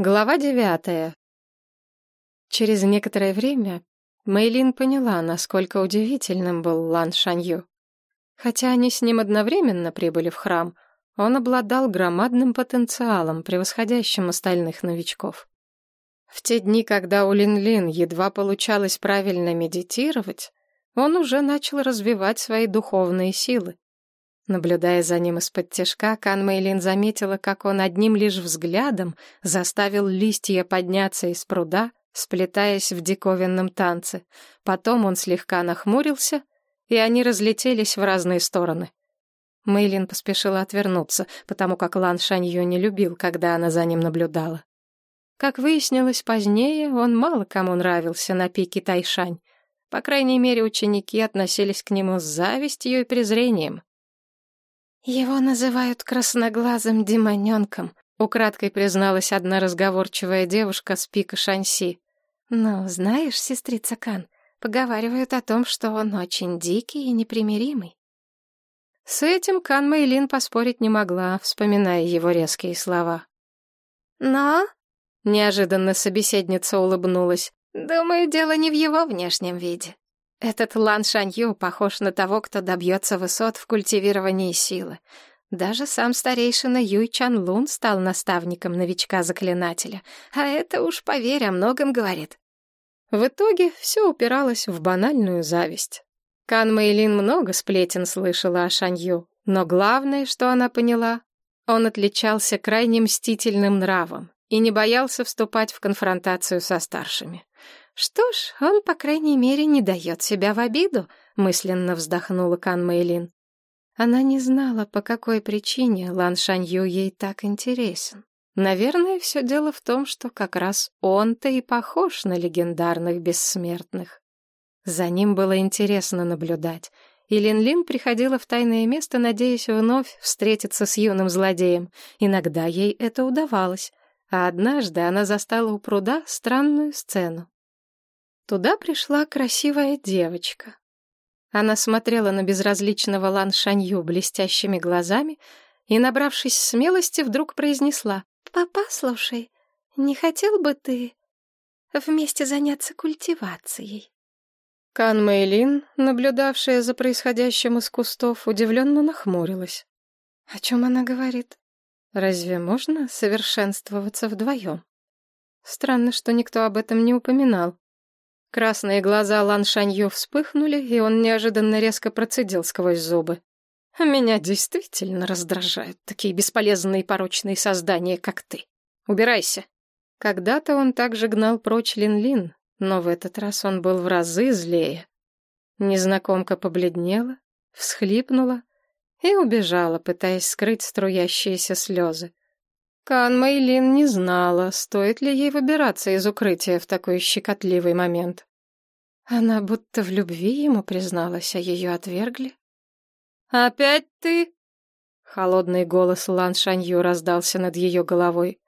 Глава девятая. Через некоторое время Мэйлин поняла, насколько удивительным был Лан Шанью. Хотя они с ним одновременно прибыли в храм, он обладал громадным потенциалом, превосходящим остальных новичков. В те дни, когда у Лин-Лин едва получалось правильно медитировать, он уже начал развивать свои духовные силы. Наблюдая за ним из-под тяжка, Кан Мэйлин заметила, как он одним лишь взглядом заставил листья подняться из пруда, сплетаясь в диковинном танце. Потом он слегка нахмурился, и они разлетелись в разные стороны. Мэйлин поспешила отвернуться, потому как Лан Шанью не любил, когда она за ним наблюдала. Как выяснилось позднее, он мало кому нравился на пике Тайшань. По крайней мере, ученики относились к нему с завистью и презрением. «Его называют красноглазым демоненком», — украдкой призналась одна разговорчивая девушка с пика Шанси. «Но знаешь, сестрица Кан, поговаривают о том, что он очень дикий и непримиримый». С этим Кан Мэйлин поспорить не могла, вспоминая его резкие слова. «Но...» — неожиданно собеседница улыбнулась. «Думаю, дело не в его внешнем виде. Этот Лан Шанью похож на того, кто добьется высот в культивировании силы. Даже сам старейшина Юй Чан Лун стал наставником новичка-заклинателя. А это уж, поверь, о многом говорит. В итоге все упиралось в банальную зависть. Кан Мэйлин много сплетен слышала о Шанью, но главное, что она поняла, он отличался крайне мстительным нравом и не боялся вступать в конфронтацию со старшими. «Что ж, он, по крайней мере, не дает себя в обиду», — мысленно вздохнула Кан Мэйлин. Она не знала, по какой причине Лан Шанью ей так интересен. Наверное, все дело в том, что как раз он-то и похож на легендарных бессмертных. За ним было интересно наблюдать, и Лин-Лин приходила в тайное место, надеясь вновь встретиться с юным злодеем. Иногда ей это удавалось, а однажды она застала у пруда странную сцену. Туда пришла красивая девочка. Она смотрела на безразличного Лан Шанью блестящими глазами и, набравшись смелости, вдруг произнесла. «Папа, слушай, не хотел бы ты вместе заняться культивацией?» Кан Мэйлин, наблюдавшая за происходящим из кустов, удивленно нахмурилась. О чем она говорит? Разве можно совершенствоваться вдвоем? Странно, что никто об этом не упоминал. Красные глаза Лан Шанью вспыхнули, и он неожиданно резко процедил сквозь зубы. «Меня действительно раздражают такие бесполезные и порочные создания, как ты. Убирайся!» Когда-то он также гнал прочь Лин-Лин, но в этот раз он был в разы злее. Незнакомка побледнела, всхлипнула и убежала, пытаясь скрыть струящиеся слезы. Кан Мэйлин не знала, стоит ли ей выбираться из укрытия в такой щекотливый момент. Она будто в любви ему призналась, а ее отвергли. «Опять ты?» Холодный голос Лан Шанью раздался над ее головой.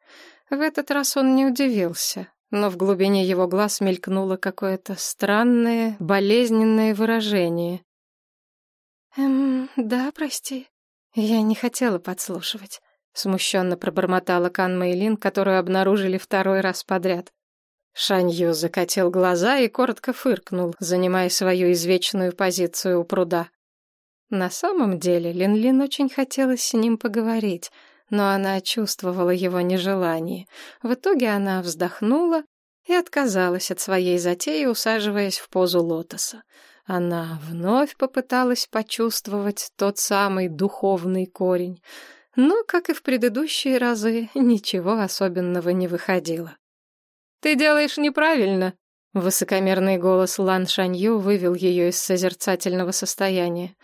В этот раз он не удивился, но в глубине его глаз мелькнуло какое-то странное, болезненное выражение. «Эм, да, прости, я не хотела подслушивать». Смущенно пробормотала Кан Мэйлин, которую обнаружили второй раз подряд. Шанью закатил глаза и коротко фыркнул, занимая свою извечную позицию у пруда. На самом деле Лин-Лин очень хотелось с ним поговорить, но она чувствовала его нежелание. В итоге она вздохнула и отказалась от своей затеи, усаживаясь в позу лотоса. Она вновь попыталась почувствовать тот самый духовный корень — но, как и в предыдущие разы, ничего особенного не выходило. «Ты делаешь неправильно», — высокомерный голос Лан Шанью вывел ее из созерцательного состояния.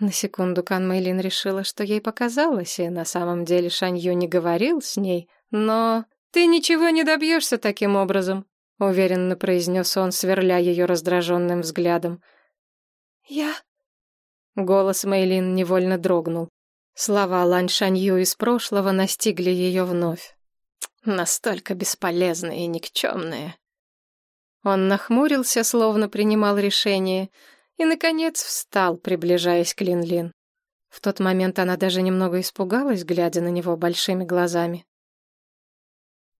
На секунду Кан Мэйлин решила, что ей показалось, и на самом деле Шанью не говорил с ней, но... «Ты ничего не добьешься таким образом», — уверенно произнес он, сверля ее раздраженным взглядом. «Я...» Голос Мэйлин невольно дрогнул. Слова Лань Шанью из прошлого настигли ее вновь. Настолько бесполезные и никчемные. Он нахмурился, словно принимал решение, и, наконец, встал, приближаясь к Лин-Лин. В тот момент она даже немного испугалась, глядя на него большими глазами.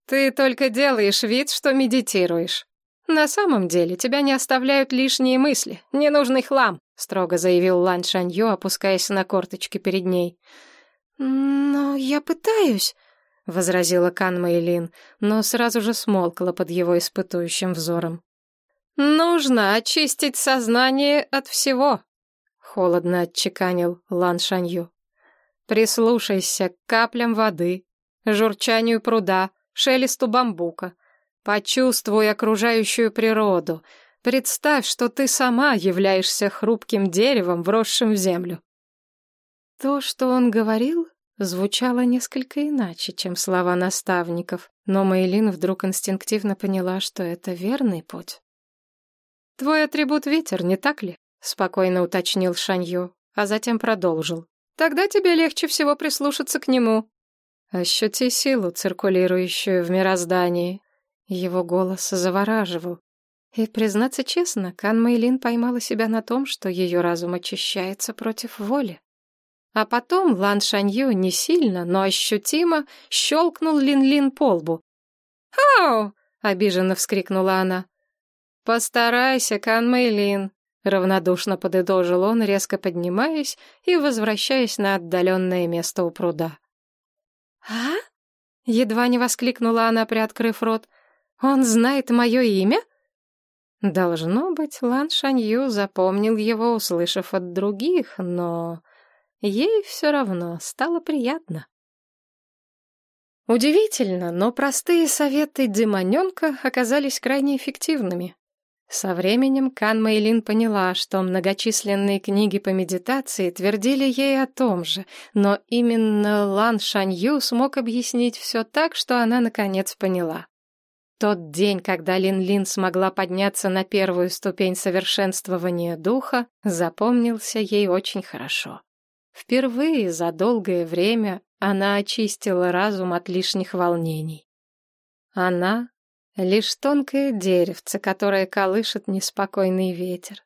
Ты только делаешь вид, что медитируешь. На самом деле тебя не оставляют лишние мысли, ненужный хлам, строго заявил Лан Шанью, опускаясь на корточки перед ней. Но я пытаюсь, возразила Кан Мэйлин, но сразу же смолкла под его испытующим взором. Нужно очистить сознание от всего, холодно отчеканил Лан Шанью. Прислушайся к каплям воды, журчанию пруда, шелесту бамбука. Почувствуй окружающую природу. Представь, что ты сама являешься хрупким деревом, вросшим в землю. То, что он говорил, звучало несколько иначе, чем слова наставников, но Мэйлин вдруг инстинктивно поняла, что это верный путь. «Твой атрибут — ветер, не так ли?» — спокойно уточнил Шанью, а затем продолжил. «Тогда тебе легче всего прислушаться к нему. Ощути силу, циркулирующую в мироздании». Его голос завораживал. И, признаться честно, Кан Мэйлин поймала себя на том, что ее разум очищается против воли. А потом Лан Шанью не сильно, но ощутимо щелкнул Лин-Лин по лбу. «Ау!» — обиженно вскрикнула она. «Постарайся, Кан Мэйлин», — равнодушно подытожил он, резко поднимаясь и возвращаясь на отдаленное место у пруда. «А?» — едва не воскликнула она, приоткрыв рот. «Он знает мое имя?» Должно быть, Лан Шанью запомнил его, услышав от других, но ей все равно стало приятно. Удивительно, но простые советы демоненка оказались крайне эффективными. Со временем Кан Мэйлин поняла, что многочисленные книги по медитации твердили ей о том же, но именно Лан Шанью смог объяснить все так, что она наконец поняла. Тот день, когда Лин-Лин смогла подняться на первую ступень совершенствования духа, запомнился ей очень хорошо. Впервые за долгое время она очистила разум от лишних волнений. Она Лишь тонкое деревце, которое колышет неспокойный ветер.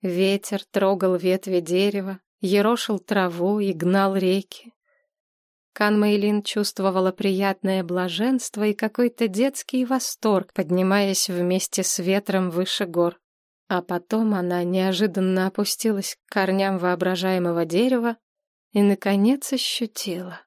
Ветер трогал ветви дерева, ерошил траву и гнал реки. Кан Мэйлин чувствовала приятное блаженство и какой-то детский восторг, поднимаясь вместе с ветром выше гор. А потом она неожиданно опустилась к корням воображаемого дерева и, наконец, ощутила,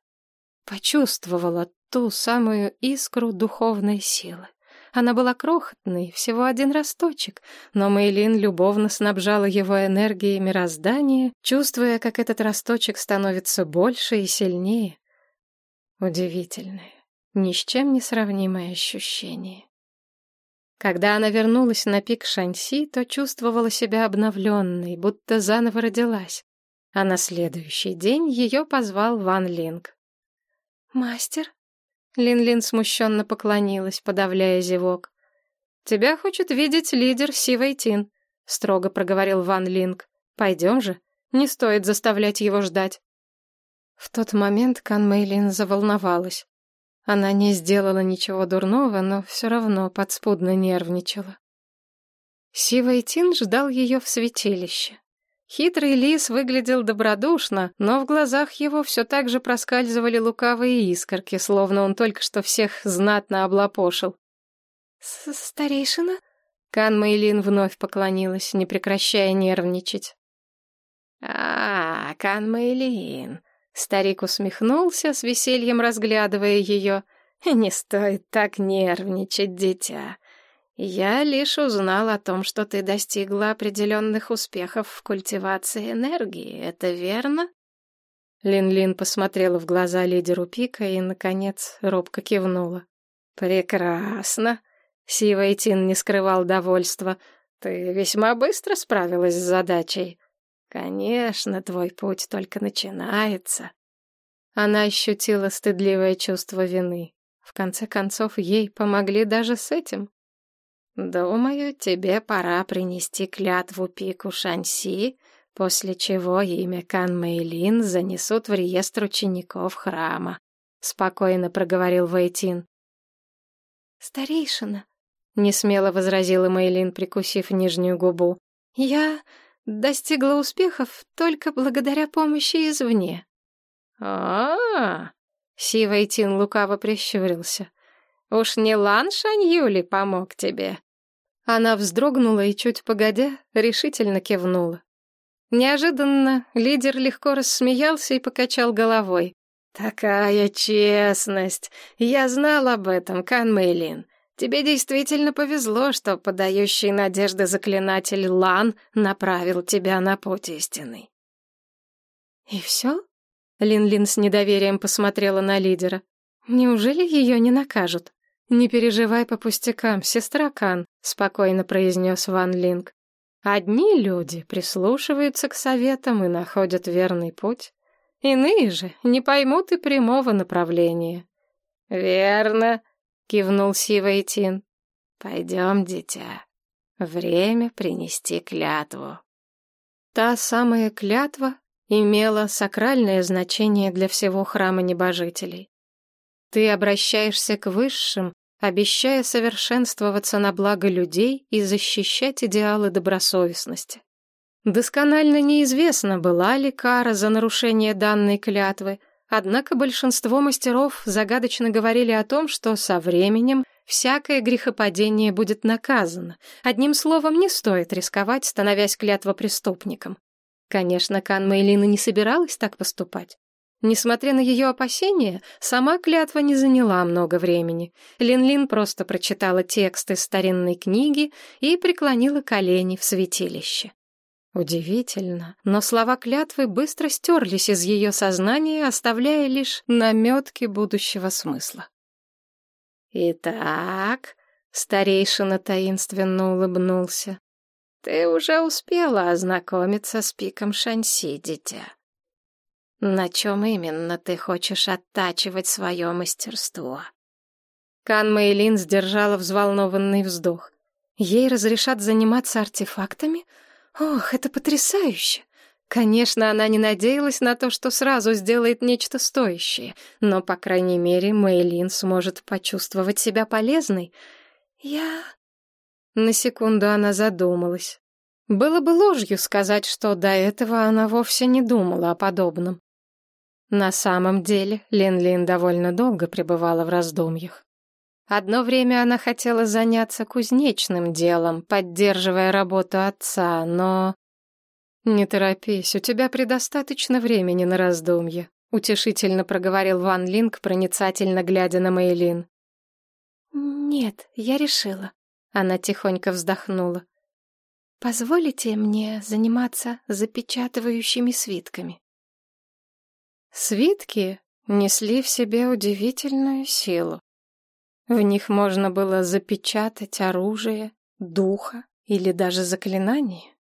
почувствовала ту самую искру духовной силы. Она была крохотной, всего один росточек, но Мейлин любовно снабжала его энергией мироздания, чувствуя, как этот росточек становится больше и сильнее. Удивительное, ни с чем не сравнимое ощущение. Когда она вернулась на пик Шанси, то чувствовала себя обновленной, будто заново родилась. А на следующий день ее позвал Ван Линг. «Мастер?» Лин-Лин смущенно поклонилась, подавляя зевок. «Тебя хочет видеть лидер Сивайтин», — строго проговорил Ван Линг. «Пойдем же, не стоит заставлять его ждать». Тот момент Кан Мэйлин заволновалась. Она не сделала ничего дурного, но все равно подспудно нервничала. Сивайтин ждал ее в святилище. Хитрый лис выглядел добродушно, но в глазах его все так же проскальзывали лукавые искорки, словно он только что всех знатно облапошил. «Старейшина?» Кан Мэйлин вновь поклонилась, не прекращая нервничать. «А, Кан Мэйлин!» Старик усмехнулся, с весельем разглядывая ее. «Не стоит так нервничать, дитя. Я лишь узнал о том, что ты достигла определенных успехов в культивации энергии. Это верно? Лин-Лин посмотрела в глаза лидеру пика и, наконец, робко кивнула. «Прекрасно!» Сивайтин не скрывал довольства. «Ты весьма быстро справилась с задачей. Конечно, твой путь только начинается». Она ощутила стыдливое чувство вины. В конце концов, ей помогли даже с этим. Думаю, тебе пора принести клятву пику Шанси, после чего имя Кан Мэйлин занесут в реестр учеников храма, спокойно проговорил Вэйтин. Старейшина, несмело возразила Мэйлин, прикусив нижнюю губу. Я достигла успехов только благодаря помощи извне. А, -а, -а Си Вэйтин лукаво прищурился. Уж не Лан Шаньюли помог тебе?» Она вздрогнула и, чуть погодя, решительно кивнула. Неожиданно лидер легко рассмеялся и покачал головой. «Такая честность! Я знал об этом, Кан Мэйлин. Тебе действительно повезло, что подающий надежды заклинатель Лан направил тебя на путь истинный». «И все?» Лин-Лин с недоверием посмотрела на лидера. «Неужели ее не накажут?» «Не переживай по пустякам, сестра Кан», — спокойно произнес Ван Линг. «Одни люди прислушиваются к советам и находят верный путь. Иные же не поймут и прямого направления». «Верно», — кивнул Сива Тин. «Пойдем, дитя. Время принести клятву». Та самая клятва имела сакральное значение для всего храма небожителей. Ты обращаешься к высшим, обещая совершенствоваться на благо людей и защищать идеалы добросовестности. Досконально неизвестно, была ли кара за нарушение данной клятвы, однако большинство мастеров загадочно говорили о том, что со временем всякое грехопадение будет наказано. Одним словом, не стоит рисковать, становясь клятвопреступником. Конечно, Кан Мэйлина не собиралась так поступать. Несмотря на ее опасения, сама клятва не заняла много времени. Лин-Лин просто прочитала текст из старинной книги и преклонила колени в святилище. Удивительно, но слова клятвы быстро стерлись из ее сознания, оставляя лишь наметки будущего смысла. «Итак», — старейшина таинственно улыбнулся, — «ты уже успела ознакомиться с пиком Шанси, дитя. На чем именно ты хочешь оттачивать свое мастерство? Кан Мэйлин сдержала взволнованный вздох. Ей разрешат заниматься артефактами? Ох, это потрясающе! Конечно, она не надеялась на то, что сразу сделает нечто стоящее, но, по крайней мере, Мэйлин сможет почувствовать себя полезной. Я... На секунду она задумалась. Было бы ложью сказать, что до этого она вовсе не думала о подобном. На самом деле, Лин-Лин довольно долго пребывала в раздумьях. Одно время она хотела заняться кузнечным делом, поддерживая работу отца, но... «Не торопись, у тебя предостаточно времени на раздумье», — утешительно проговорил Ван Линг, проницательно глядя на Мэйлин. «Нет, я решила», — она тихонько вздохнула. «Позволите мне заниматься запечатывающими свитками?» Свитки несли в себе удивительную силу. В них можно было запечатать оружие, духа или даже заклинание.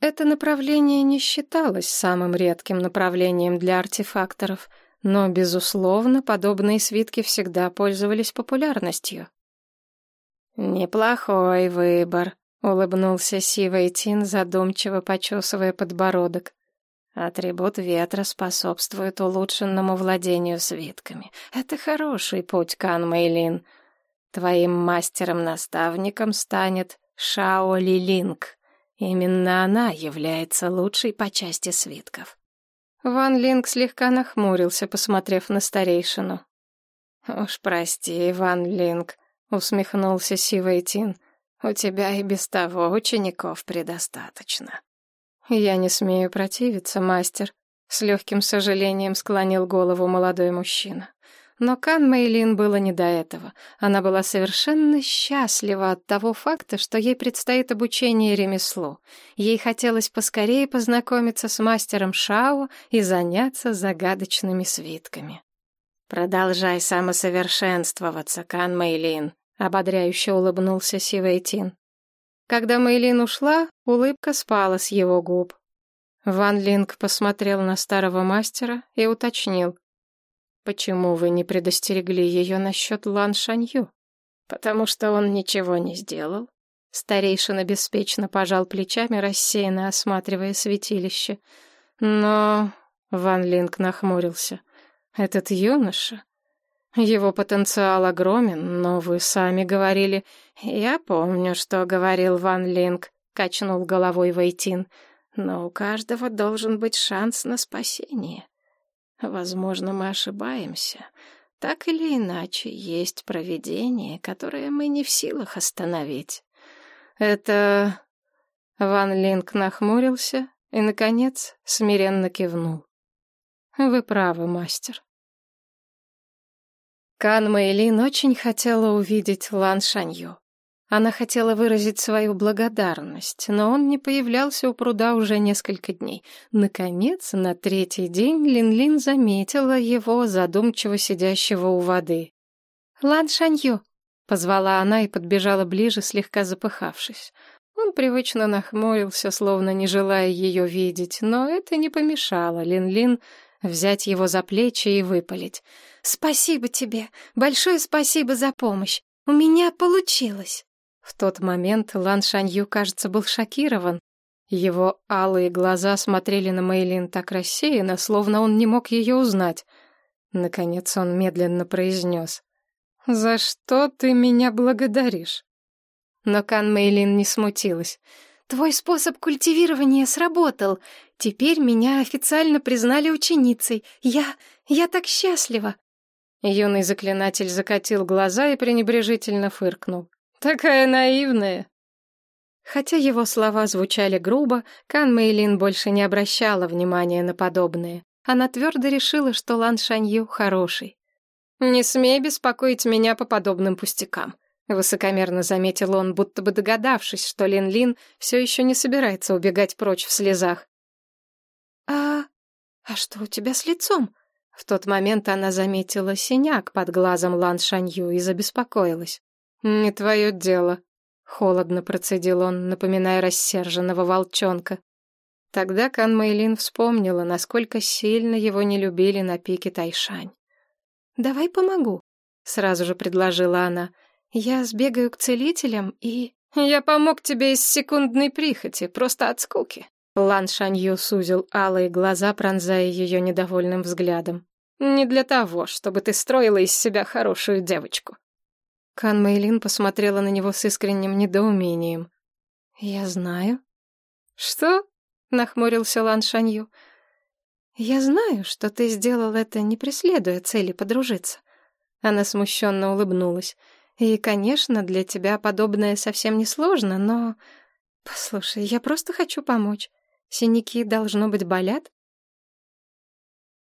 Это направление не считалось самым редким направлением для артефакторов, но, безусловно, подобные свитки всегда пользовались популярностью. «Неплохой выбор», — улыбнулся Сивый Тин, задумчиво почесывая подбородок. Атрибут ветра способствует улучшенному владению свитками. Это хороший путь, Кан Мэйлин. Твоим мастером-наставником станет Шао Лилинг. Именно она является лучшей по части свитков. Ван Линг слегка нахмурился, посмотрев на старейшину. «Уж прости, Ван Линг», — усмехнулся Сивый Тин. «У тебя и без того учеников предостаточно». «Я не смею противиться, мастер», — с легким сожалением склонил голову молодой мужчина. Но Кан Мэйлин было не до этого. Она была совершенно счастлива от того факта, что ей предстоит обучение ремеслу. Ей хотелось поскорее познакомиться с мастером Шао и заняться загадочными свитками. «Продолжай самосовершенствоваться, Кан Мэйлин», — ободряюще улыбнулся Сивейтин. Когда Мэйлин ушла, улыбка спала с его губ. Ван Линг посмотрел на старого мастера и уточнил. «Почему вы не предостерегли ее насчет Лан Шанью?» «Потому что он ничего не сделал». Старейшина беспечно пожал плечами, рассеянно осматривая святилище. «Но...» — Ван Линг нахмурился. «Этот юноша...» Его потенциал огромен, но вы сами говорили... Я помню, что говорил Ван Линг, качнул головой Вейтин. Но у каждого должен быть шанс на спасение. Возможно, мы ошибаемся. Так или иначе, есть провидение, которое мы не в силах остановить. Это... Ван Линк нахмурился и, наконец, смиренно кивнул. Вы правы, мастер. Кан Мэйлин очень хотела увидеть Лан Шанью. Она хотела выразить свою благодарность, но он не появлялся у пруда уже несколько дней. Наконец, на третий день Лин-Лин заметила его, задумчиво сидящего у воды. «Лан Шанью!» — позвала она и подбежала ближе, слегка запыхавшись. Он привычно нахмурился, словно не желая ее видеть, но это не помешало Лин-Лин взять его за плечи и выпалить. «Спасибо тебе! Большое спасибо за помощь! У меня получилось!» В тот момент Лан Шанью, кажется, был шокирован. Его алые глаза смотрели на Мэйлин так рассеянно, словно он не мог ее узнать. Наконец он медленно произнес. «За что ты меня благодаришь?» Но Кан Мэйлин не смутилась. «Твой способ культивирования сработал. Теперь меня официально признали ученицей. Я... я так счастлива!» Юный заклинатель закатил глаза и пренебрежительно фыркнул. Такая наивная. Хотя его слова звучали грубо, Кан Мэйлин больше не обращала внимания на подобное. Она твердо решила, что Лан Шанью хороший. «Не смей беспокоить меня по подобным пустякам», — высокомерно заметил он, будто бы догадавшись, что Лин-Лин все еще не собирается убегать прочь в слезах. «А... а что у тебя с лицом?» В тот момент она заметила синяк под глазом Лан Шанью и забеспокоилась. «Не твое дело», — холодно процедил он, напоминая рассерженного волчонка. Тогда Кан Мэйлин вспомнила, насколько сильно его не любили на пике Тайшань. «Давай помогу», — сразу же предложила она. «Я сбегаю к целителям и...» «Я помог тебе из секундной прихоти, просто от скуки». Лан Шанью сузил алые глаза, пронзая ее недовольным взглядом. «Не для того, чтобы ты строила из себя хорошую девочку. Кан Мэйлин посмотрела на него с искренним недоумением. «Я знаю». «Что?» — нахмурился Лан Шанью. «Я знаю, что ты сделал это, не преследуя цели подружиться». Она смущенно улыбнулась. «И, конечно, для тебя подобное совсем не сложно, но...» «Послушай, я просто хочу помочь. Синяки, должно быть, болят?»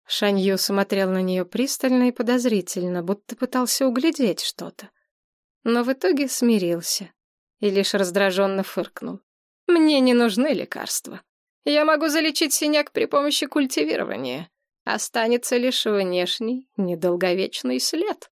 Шанью смотрел на нее пристально и подозрительно, будто пытался углядеть что-то но в итоге смирился и лишь раздраженно фыркнул. «Мне не нужны лекарства. Я могу залечить синяк при помощи культивирования. Останется лишь внешний, недолговечный след».